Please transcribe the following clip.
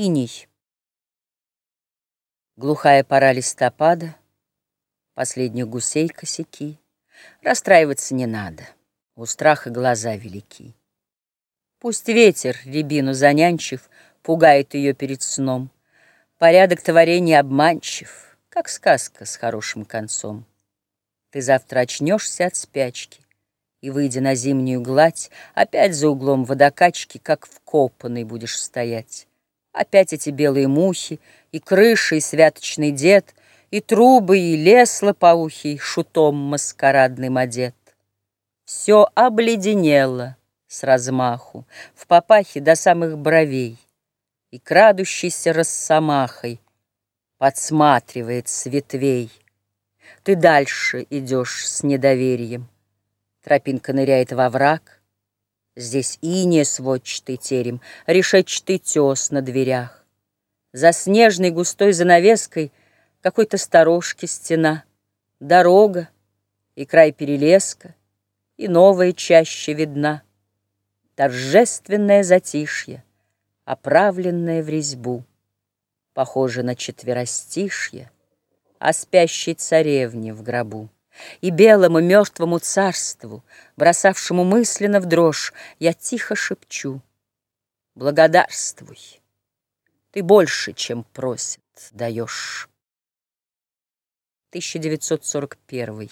Иней. Глухая пора листопада, Последних гусей косяки. Расстраиваться не надо, У страха глаза велики. Пусть ветер, рябину занянчив, Пугает ее перед сном. Порядок творения обманчив, Как сказка с хорошим концом. Ты завтра очнешься от спячки, И, выйдя на зимнюю гладь, Опять за углом водокачки, Как вкопанный будешь стоять. Опять эти белые мухи, и крыши, и святочный дед, И трубы, и лес лопоухий, шутом маскарадным одет. Все обледенело с размаху, В папахе до самых бровей, И крадущийся росомахой Подсматривает с ветвей. Ты дальше идешь с недоверием. Тропинка ныряет во враг, Здесь иния сводчатый терем, решетчатый тес на дверях. За снежной густой занавеской Какой-то сторожки стена, Дорога и край перелеска, И новая чаще видна. Торжественное затишье, Оправленное в резьбу, Похоже на четверостишье О спящей царевне в гробу. И белому мертвому царству, Бросавшему мысленно в дрожь, Я тихо шепчу Благодарствуй, Ты больше, чем просит, даешь. 1941